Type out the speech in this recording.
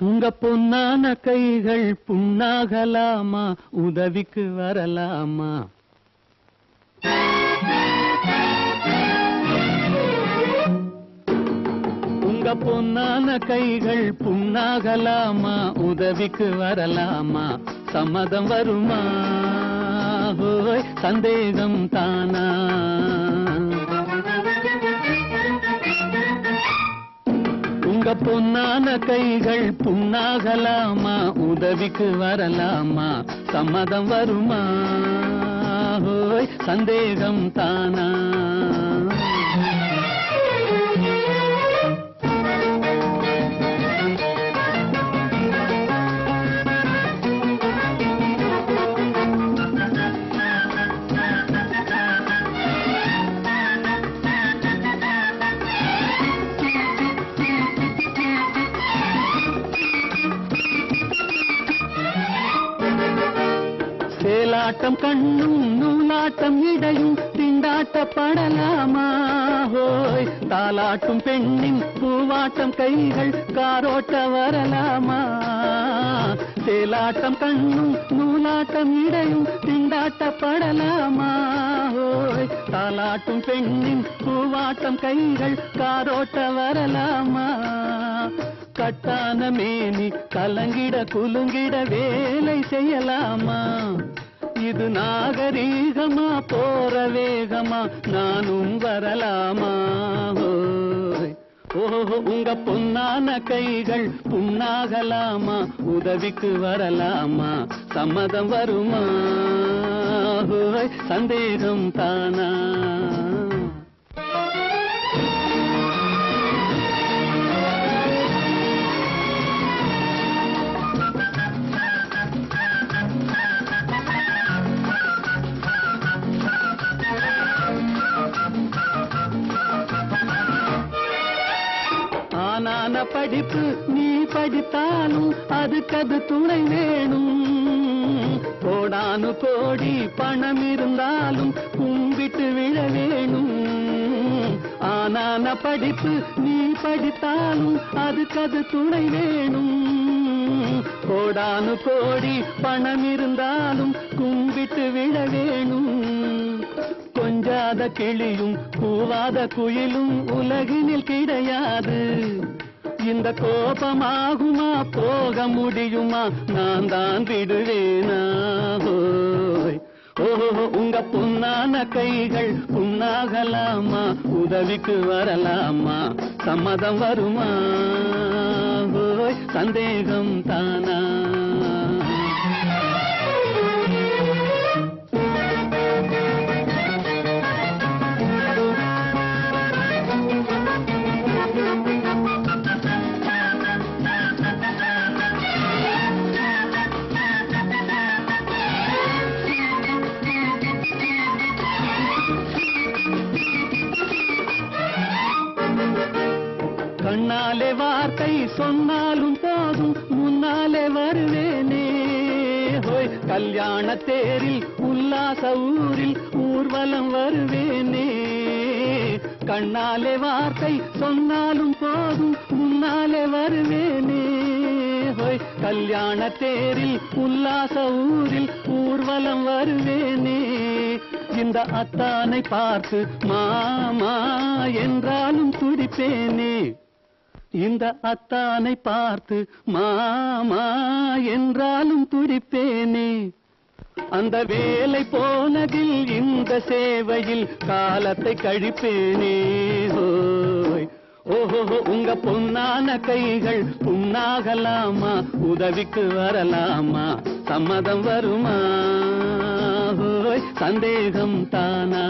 உங்க பொன்னான கைகள் புண்ணாகலாமா? உதவிக்கு வரலாமா? உங்க பொன்னான கைகள் புண்ணாகலாமா? உதவிக்கு வரலாமா? சம்மதம் வருமா? சந்தேகம் தானா? உங்க பொன்னான கைகள் புண்ணாகலாமா? உதவிக்கு வரலாமா? சம்மதம் வருமா? சந்தேகம் தானா? சேலாட்டம் கண்ணும் நூலாட்டம் இடையும் திண்டாட்ட படலாமா ஹோய் தாலாட்டும் பெண்ணின் பூவாட்டம் கைகள் காரோட்ட வரலாமா? தேலாட்டம் கண்ணும் நூலாட்டம் இடையும் திண்டாட்ட படலாமா ஹோய் தாலாட்டும் பெண்ணின் பூவாட்டம் கைகள் காரோட்ட வரலாமா? கட்டான மேனி கலங்கிட குலுங்கிட வேலை செய்யலாமா? இது நாகரீகமா போற வேகமா நானும் வரலாமா? ஓஹோ உங்க பொன்னான கைகள் புண்ணாகலாமா? உதவிக்கு வரலாமா? சம்மதம் வருமா? சந்தேகம் தானா? ஆனான படிப்பு நீ படித்தாலும் அதுக்கது துணை வேணும். கோடானு கோடி பணம் இருந்தாலும் கும்பிட்டு விழ வேணும். ஆனான படிப்பு நீ படித்தாலும் அதுக்கது துணை வேணும். கோடானு கோடி பணம் இருந்தாலும் கும்பிட்டு விழ வேணும். கொஞ்சாத கிளியும் கூவாத குயிலும் உலகினில் கிடையாது. இந்த கோபமாகுமா? போக முடியுமா நான் தான் விடுவேனா ஓஹோ உங்க பொன்னான கைகள் புண்ணாகலாமா? உதவிக்கு வரலாமா? சம்மதம் வருமா? சந்தேகம் தானா? கண்ணாலே வார்த்தை சொன்னாலும் போதும் முன்னாலே வருவேனே. ஹோய் கல்யாண தேரில் உல்லாச ஊரில் ஊர்வலம் வருவேனே. கண்ணாலே வார்த்தை சொன்னாலும் போதும் முன்னாலே வருவேனே. ஹோய் கல்யாண தேரில் உல்லாச ஊரில் ஊர்வலம் வருவேனே. இந்த அத்தானை பார்த்து மாமா என்றாலும் துடிப்பேனே. இந்த அத்தானை பார்த்து மாமா என்றாலும் துடிப்பேனே. அந்த வேலை போனதில் இந்த சேவையில் காலத்தை கழிப்பேனே. ஹோய். ஓஹோ உங்க பொன்னான கைகள் புண்ணாகலாமா? உதவிக்கு வரலாமா? சம்மதம் வருமா? ஹோய் சந்தேகம் தானா?